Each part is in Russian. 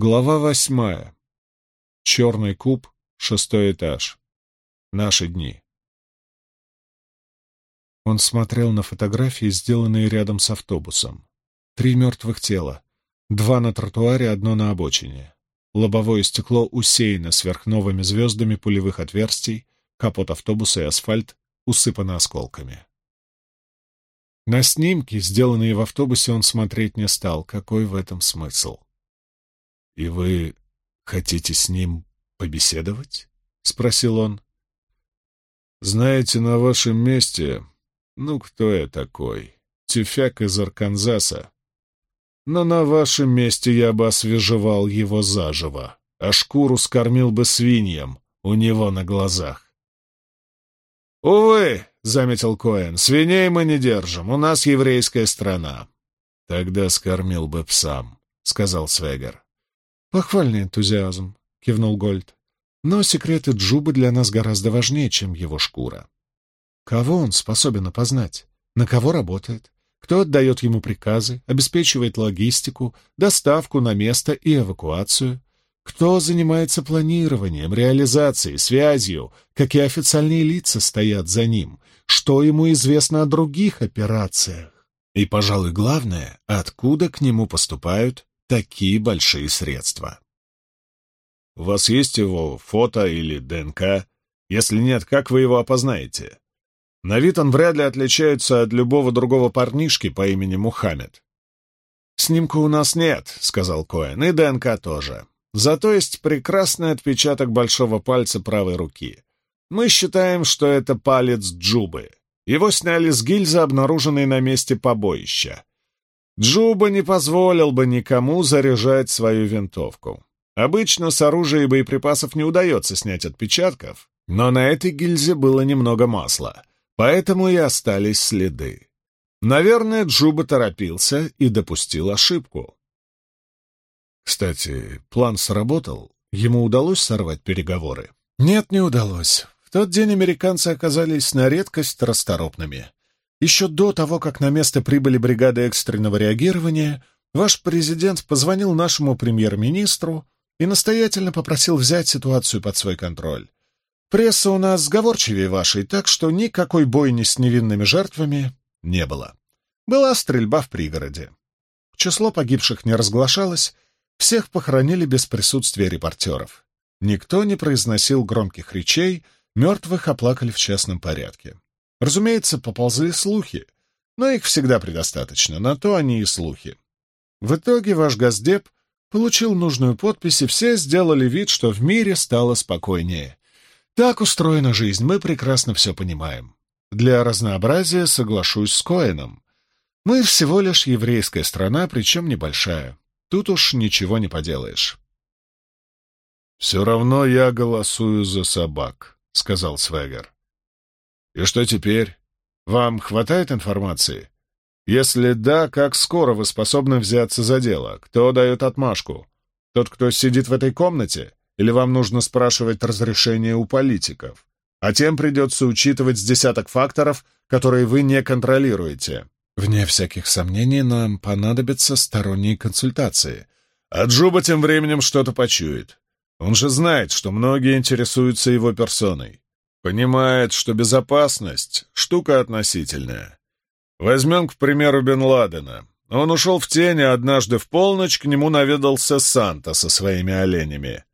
Глава восьмая. Черный куб, шестой этаж. Наши дни. Он смотрел на фотографии, сделанные рядом с автобусом. Три мертвых тела. Два на тротуаре, одно на обочине. Лобовое стекло усеяно сверхновыми звездами пулевых отверстий, капот автобуса и асфальт усыпаны осколками. На снимки, сделанные в автобусе, он смотреть не стал. Какой в этом смысл? «И вы хотите с ним побеседовать?» — спросил он. «Знаете, на вашем месте... Ну, кто я такой? Тюфяк из Арканзаса. Но на вашем месте я бы освежевал его заживо, а шкуру скормил бы свиньям у него на глазах. «Увы», — заметил Коэн, — «свиней мы не держим, у нас еврейская страна». «Тогда скормил бы псам», — сказал Свегер. «Похвальный энтузиазм», — кивнул Гольд. «Но секреты Джубы для нас гораздо важнее, чем его шкура. Кого он способен опознать? На кого работает? кто отдает ему приказы, обеспечивает логистику, доставку на место и эвакуацию, кто занимается планированием, реализацией, связью, какие официальные лица стоят за ним, что ему известно о других операциях. И, пожалуй, главное, откуда к нему поступают такие большие средства. «У вас есть его фото или ДНК? Если нет, как вы его опознаете?» На вид он вряд ли отличается от любого другого парнишки по имени Мухаммед. «Снимка у нас нет», — сказал Коэн, — «и ДНК тоже. Зато есть прекрасный отпечаток большого пальца правой руки. Мы считаем, что это палец Джубы. Его сняли с гильзы, обнаруженной на месте побоища. Джуба не позволил бы никому заряжать свою винтовку. Обычно с оружия и боеприпасов не удается снять отпечатков, но на этой гильзе было немного масла. Поэтому и остались следы. Наверное, Джуба торопился и допустил ошибку. Кстати, план сработал. Ему удалось сорвать переговоры? Нет, не удалось. В тот день американцы оказались на редкость расторопными. Еще до того, как на место прибыли бригады экстренного реагирования, ваш президент позвонил нашему премьер-министру и настоятельно попросил взять ситуацию под свой контроль. Пресса у нас сговорчивее вашей, так что никакой бойни с невинными жертвами не было. Была стрельба в пригороде. Число погибших не разглашалось, всех похоронили без присутствия репортеров. Никто не произносил громких речей, мертвых оплакали в частном порядке. Разумеется, поползли слухи, но их всегда предостаточно, на то они и слухи. В итоге ваш газдеп получил нужную подпись, и все сделали вид, что в мире стало спокойнее. Так устроена жизнь, мы прекрасно все понимаем. Для разнообразия соглашусь с Коэном. Мы всего лишь еврейская страна, причем небольшая. Тут уж ничего не поделаешь. «Все равно я голосую за собак», — сказал Свегер. «И что теперь? Вам хватает информации? Если да, как скоро вы способны взяться за дело? Кто дает отмашку? Тот, кто сидит в этой комнате? Или вам нужно спрашивать разрешение у политиков? А тем придется учитывать с десяток факторов, которые вы не контролируете. Вне всяких сомнений, нам понадобятся сторонние консультации. А Джуба тем временем что-то почует. Он же знает, что многие интересуются его персоной. Понимает, что безопасность — штука относительная. Возьмем, к примеру, Бен Ладена. Он ушел в тень, а однажды в полночь к нему наведался Санта со своими оленями.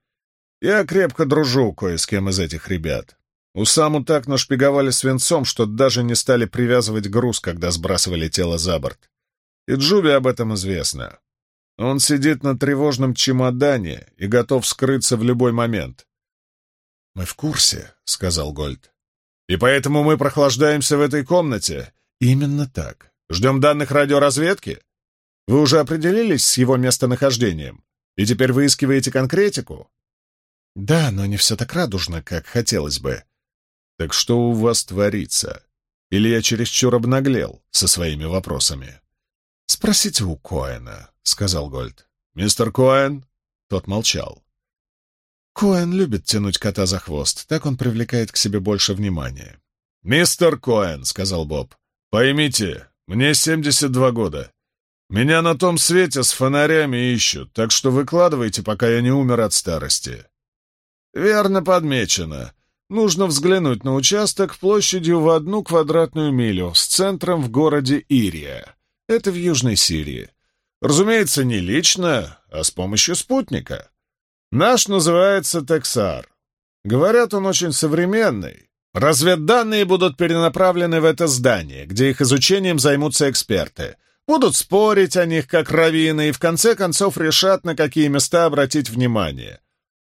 Я крепко дружу кое с кем из этих ребят. У Саму так нашпиговали свинцом, что даже не стали привязывать груз, когда сбрасывали тело за борт. И Джуби об этом известно. Он сидит на тревожном чемодане и готов скрыться в любой момент. «Мы в курсе», — сказал Гольд. «И поэтому мы прохлаждаемся в этой комнате?» «Именно так. Ждем данных радиоразведки? Вы уже определились с его местонахождением? И теперь выискиваете конкретику?» Да, но не все так радужно, как хотелось бы. Так что у вас творится? Или я чересчур обнаглел со своими вопросами? Спросите у Коэна, — сказал Гольд. Мистер Коэн? Тот молчал. Коэн любит тянуть кота за хвост, так он привлекает к себе больше внимания. «Мистер Коэн», — сказал Боб, — «поймите, мне 72 года. Меня на том свете с фонарями ищут, так что выкладывайте, пока я не умер от старости». «Верно подмечено. Нужно взглянуть на участок площадью в одну квадратную милю с центром в городе Ирия. Это в Южной Сирии. Разумеется, не лично, а с помощью спутника. Наш называется Тексар. Говорят, он очень современный. Разведданные будут перенаправлены в это здание, где их изучением займутся эксперты. Будут спорить о них, как раввины, и в конце концов решат, на какие места обратить внимание.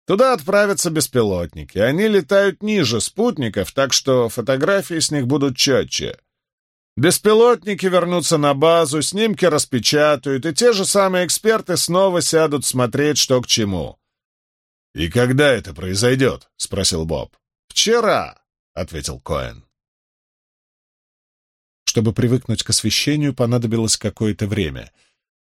Туда отправятся беспилотники. Они летают ниже спутников, так что фотографии с них будут четче. Беспилотники вернутся на базу, снимки распечатают, и те же самые эксперты снова сядут смотреть, что к чему. «И когда это произойдет?» — спросил Боб. «Вчера», — ответил Коэн. Чтобы привыкнуть к освещению, понадобилось какое-то время.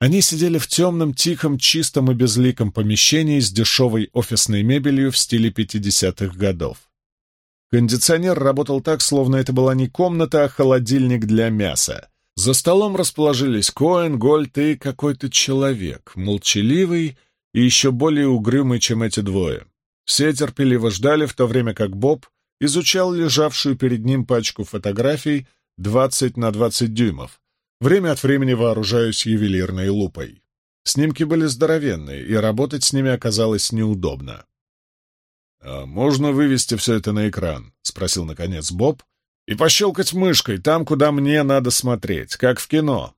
Они сидели в темном, тихом, чистом и безликом помещении с дешевой офисной мебелью в стиле 50-х годов. Кондиционер работал так, словно это была не комната, а холодильник для мяса. За столом расположились Коэн, Гольд и какой-то человек, молчаливый и еще более угрюмый, чем эти двое. Все терпеливо ждали, в то время как Боб изучал лежавшую перед ним пачку фотографий 20 на 20 дюймов, время от времени вооружаясь ювелирной лупой. Снимки были здоровенные, и работать с ними оказалось неудобно. «А можно вывести все это на экран?» — спросил, наконец, Боб. «И пощелкать мышкой там, куда мне надо смотреть, как в кино».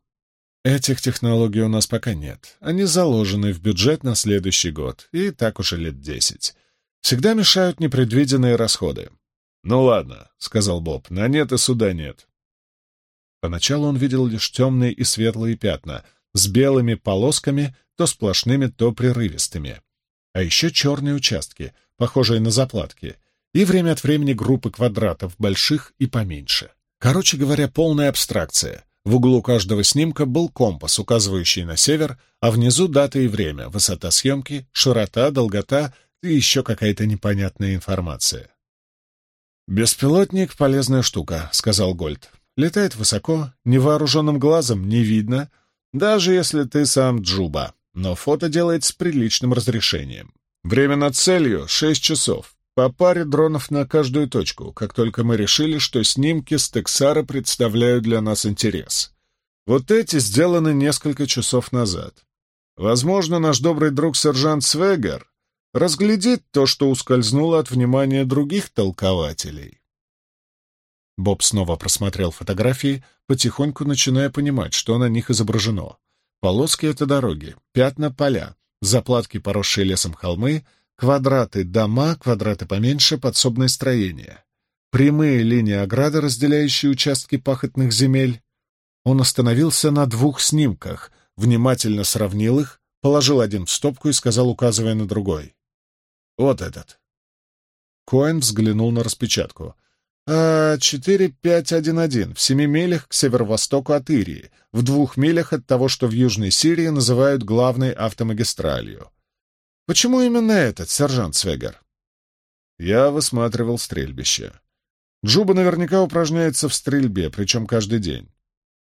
«Этих технологий у нас пока нет. Они заложены в бюджет на следующий год, и так уже лет десять. Всегда мешают непредвиденные расходы». «Ну ладно», — сказал Боб, — «на нет и суда нет». Поначалу он видел лишь темные и светлые пятна, с белыми полосками, то сплошными, то прерывистыми. А еще черные участки, похожие на заплатки, и время от времени группы квадратов, больших и поменьше. Короче говоря, полная абстракция. В углу каждого снимка был компас, указывающий на север, а внизу дата и время, высота съемки, широта, долгота и еще какая-то непонятная информация. «Беспилотник — полезная штука», — сказал Гольд. «Летает высоко, невооруженным глазом не видно, даже если ты сам Джуба, но фото делает с приличным разрешением. Время над целью — шесть часов. По паре дронов на каждую точку, как только мы решили, что снимки с Тексара представляют для нас интерес. Вот эти сделаны несколько часов назад. Возможно, наш добрый друг сержант Свегер разглядит то, что ускользнуло от внимания других толкователей. Боб снова просмотрел фотографии, потихоньку начиная понимать, что на них изображено. Полоски — это дороги, пятна — поля, заплатки, поросшие лесом холмы, квадраты — дома, квадраты поменьше — подсобное строение. Прямые линии ограды, разделяющие участки пахотных земель. Он остановился на двух снимках, внимательно сравнил их, положил один в стопку и сказал, указывая на другой. «Вот этот». Коэн взглянул на распечатку — а 4511 в семи милях к северо-востоку от Ирии, в двух милях от того, что в Южной Сирии называют главной автомагистралью. Почему именно этот, сержант Свегер? Я высматривал стрельбище. Джуба наверняка упражняется в стрельбе, причем каждый день.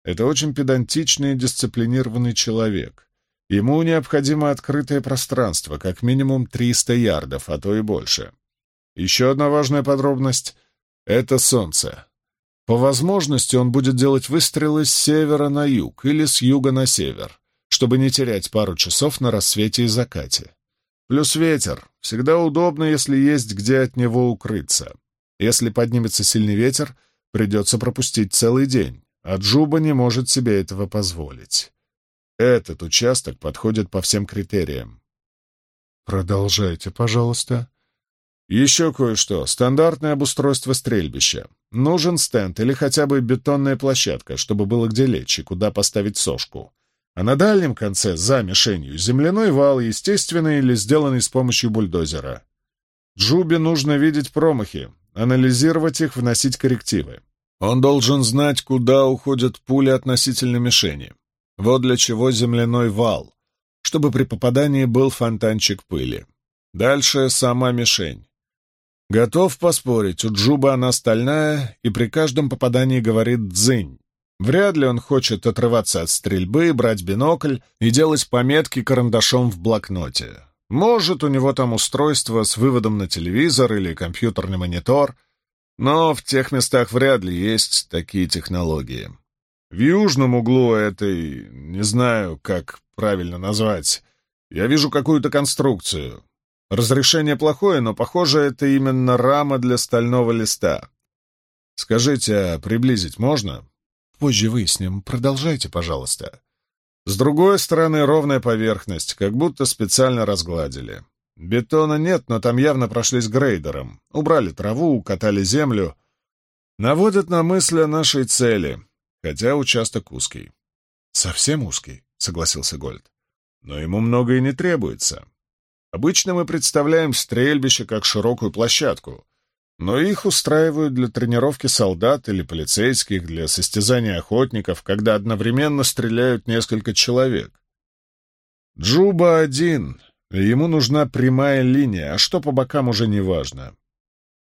Это очень педантичный и дисциплинированный человек. Ему необходимо открытое пространство, как минимум 300 ярдов, а то и больше. Еще одна важная подробность это солнце. По возможности он будет делать выстрелы с севера на юг или с юга на север, чтобы не терять пару часов на рассвете и закате. Плюс ветер. Всегда удобно, если есть где от него укрыться. Если поднимется сильный ветер, придется пропустить целый день, а Джуба не может себе этого позволить. Этот участок подходит по всем критериям. «Продолжайте, пожалуйста», еще кое-что. Стандартное обустройство стрельбища. Нужен стенд или хотя бы бетонная площадка, чтобы было где лечь и куда поставить сошку. А на дальнем конце, за мишенью, земляной вал, естественный или сделанный с помощью бульдозера. Джубе нужно видеть промахи, анализировать их, вносить коррективы. Он должен знать, куда уходят пули относительно мишени. Вот для чего земляной вал, чтобы при попадании был фонтанчик пыли. Дальше сама мишень. Готов поспорить, у Джуба она стальная и при каждом попадании говорит «дзынь». Вряд ли он хочет отрываться от стрельбы, брать бинокль и делать пометки карандашом в блокноте. Может, у него там устройство с выводом на телевизор или компьютерный монитор, но в тех местах вряд ли есть такие технологии. В южном углу этой, не знаю, как правильно назвать, я вижу какую-то конструкцию. Разрешение плохое, но, похоже, это именно рама для стального листа. Скажите, а приблизить можно? Позже выясним. Продолжайте, пожалуйста. С другой стороны ровная поверхность, как будто специально разгладили. Бетона нет, но там явно прошлись грейдером. Убрали траву, укатали землю. Наводят на мысль о нашей цели, хотя участок узкий. «Совсем узкий», — согласился Гольд. «Но ему многое не требуется. Обычно мы представляем стрельбище как широкую площадку, но их устраивают для тренировки солдат или полицейских, для состязания охотников, когда одновременно стреляют несколько человек. Джуба один, ему нужна прямая линия, а что по бокам уже не важно.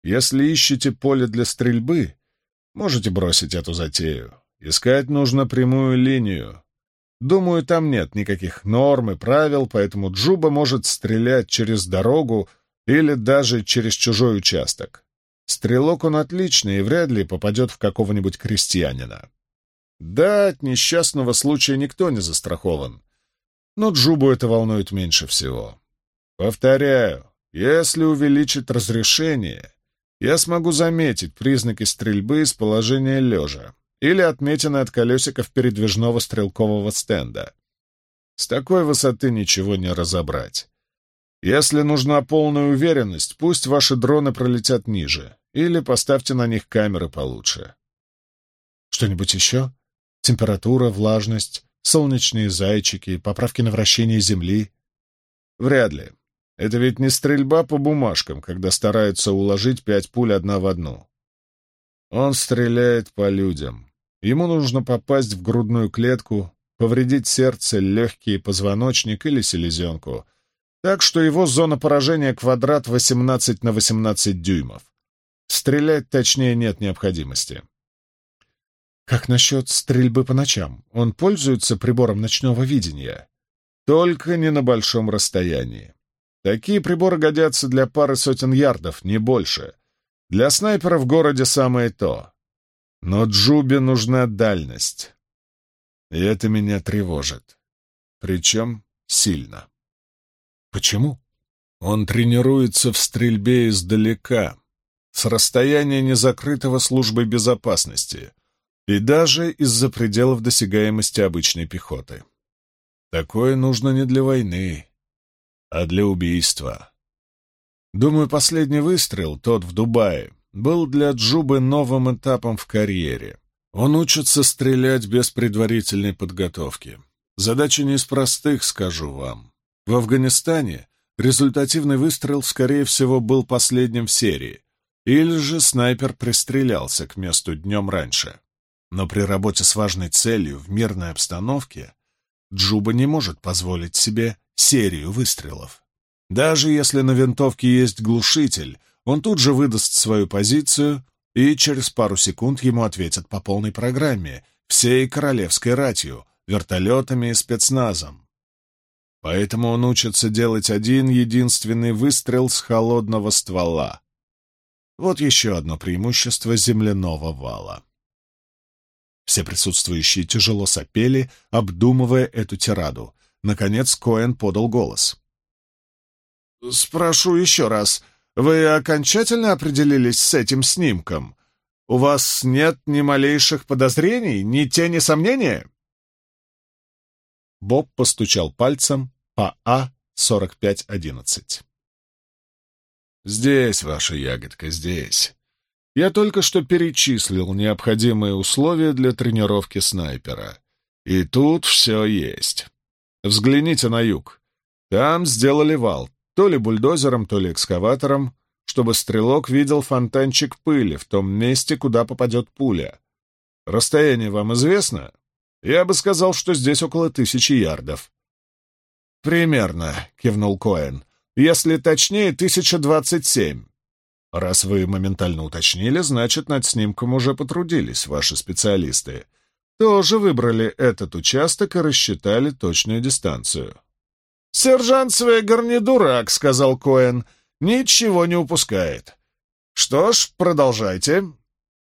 Если ищете поле для стрельбы, можете бросить эту затею. Искать нужно прямую линию. Думаю, там нет никаких норм и правил, поэтому Джуба может стрелять через дорогу или даже через чужой участок. Стрелок он отличный и вряд ли попадет в какого-нибудь крестьянина. Да, от несчастного случая никто не застрахован, но Джубу это волнует меньше всего. Повторяю, если увеличить разрешение, я смогу заметить признаки стрельбы из положения лежа или отметины от колесиков передвижного стрелкового стенда. С такой высоты ничего не разобрать. Если нужна полная уверенность, пусть ваши дроны пролетят ниже. Или поставьте на них камеры получше. Что-нибудь еще? Температура, влажность, солнечные зайчики, поправки на вращение Земли? Вряд ли. Это ведь не стрельба по бумажкам, когда стараются уложить пять пуль одна в одну. Он стреляет по людям. Ему нужно попасть в грудную клетку, повредить сердце, легкие, позвоночник или селезенку. Так что его зона поражения квадрат 18 на 18 дюймов. Стрелять точнее нет необходимости. Как насчет стрельбы по ночам? Он пользуется прибором ночного видения? Только не на большом расстоянии. Такие приборы годятся для пары сотен ярдов, не больше. Для снайпера в городе самое то. Но Джубе нужна дальность. И это меня тревожит. Причем сильно. Почему? Он тренируется в стрельбе издалека, с расстояния незакрытого службой безопасности и даже из-за пределов досягаемости обычной пехоты. Такое нужно не для войны, а для убийства. Думаю, последний выстрел, тот в Дубае, был для Джубы новым этапом в карьере. Он учится стрелять без предварительной подготовки. Задача не из простых, скажу вам. В Афганистане результативный выстрел, скорее всего, был последним в серии, или же снайпер пристрелялся к месту днем раньше. Но при работе с важной целью в мирной обстановке Джуба не может позволить себе серию выстрелов. Даже если на винтовке есть глушитель, он тут же выдаст свою позицию, и через пару секунд ему ответят по полной программе, всей королевской ратью, вертолетами и спецназом. Поэтому он учится делать один единственный выстрел с холодного ствола. Вот еще одно преимущество земляного вала. Все присутствующие тяжело сопели, обдумывая эту тираду. Наконец Коэн подал голос. «Спрошу еще раз. Вы окончательно определились с этим снимком? У вас нет ни малейших подозрений, ни тени сомнения?» Боб постучал пальцем по А-4511. «Здесь ваша ягодка, здесь. Я только что перечислил необходимые условия для тренировки снайпера. И тут все есть. Взгляните на юг. Там сделали вал, то ли бульдозером, то ли экскаватором, чтобы стрелок видел фонтанчик пыли в том месте, куда попадет пуля. Расстояние вам известно? Я бы сказал, что здесь около тысячи ярдов. «Примерно», — кивнул Коэн. Если точнее, 1027. Раз вы моментально уточнили, значит, над снимком уже потрудились ваши специалисты. тоже выбрали этот участок и рассчитали точную дистанцию. «Сержант Свегер не дурак», — сказал Коэн. «Ничего не упускает. Что ж, продолжайте».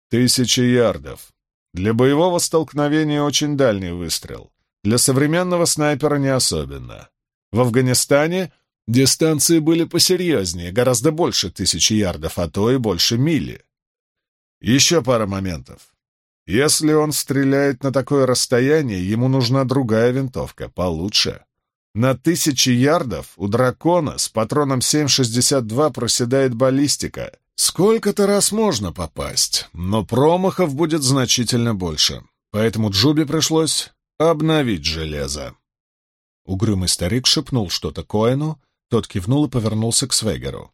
«Тысячи ярдов. Для боевого столкновения очень дальний выстрел. Для современного снайпера не особенно. В Афганистане дистанции были посерьезнее, гораздо больше тысячи ярдов, а то и больше мили. Еще пара моментов. Если он стреляет на такое расстояние, ему нужна другая винтовка, получше. На тысячи ярдов у дракона с патроном 7,62 проседает баллистика. Сколько-то раз можно попасть, но промахов будет значительно больше. Поэтому Джуби пришлось обновить железо. Угрюмый старик шепнул что-то Коэну, тот кивнул и повернулся к Свегеру.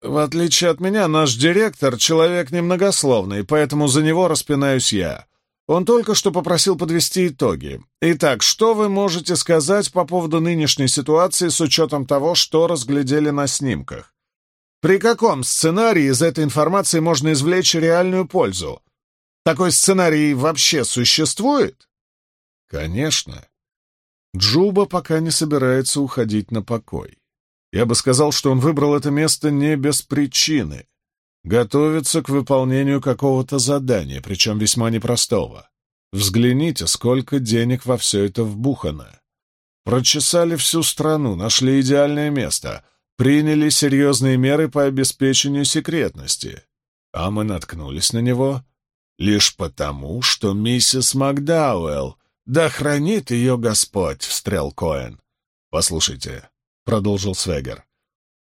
«В отличие от меня, наш директор — человек немногословный, поэтому за него распинаюсь я. Он только что попросил подвести итоги. Итак, что вы можете сказать по поводу нынешней ситуации с учетом того, что разглядели на снимках? При каком сценарии из этой информации можно извлечь реальную пользу? Такой сценарий вообще существует? Конечно. Джуба пока не собирается уходить на покой. Я бы сказал, что он выбрал это место не без причины. Готовится к выполнению какого-то задания, причем весьма непростого. Взгляните, сколько денег во все это вбухано. Прочесали всю страну, нашли идеальное место, приняли серьезные меры по обеспечению секретности. А мы наткнулись на него лишь потому, что миссис Макдауэлл, да хранит ее Господь, — встрял Коэн. Послушайте, — продолжил Свегер.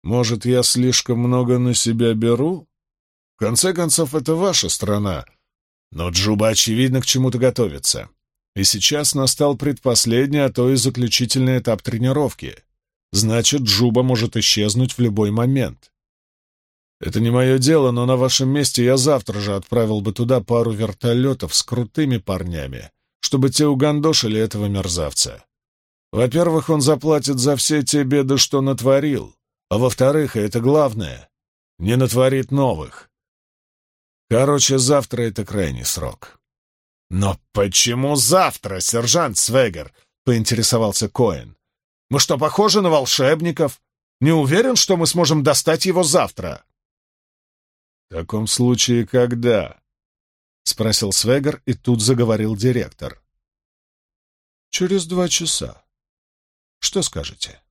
«Может, я слишком много на себя беру? В конце концов, это ваша страна. Но Джуба, очевидно, к чему-то готовится. И сейчас настал предпоследний, а то и заключительный этап тренировки. Значит, Джуба может исчезнуть в любой момент. Это не мое дело, но на вашем месте я завтра же отправил бы туда пару вертолетов с крутыми парнями, чтобы те угандошили этого мерзавца. Во-первых, он заплатит за все те беды, что натворил, а во-вторых, и это главное, не натворит новых. Короче, завтра это крайний срок. «Но почему завтра, сержант Свегер?» — поинтересовался Коэн. «Мы что, похожи на волшебников? Не уверен, что мы сможем достать его завтра». «В таком случае когда?» — спросил Свегер, и тут заговорил директор. «Через два часа. Что скажете?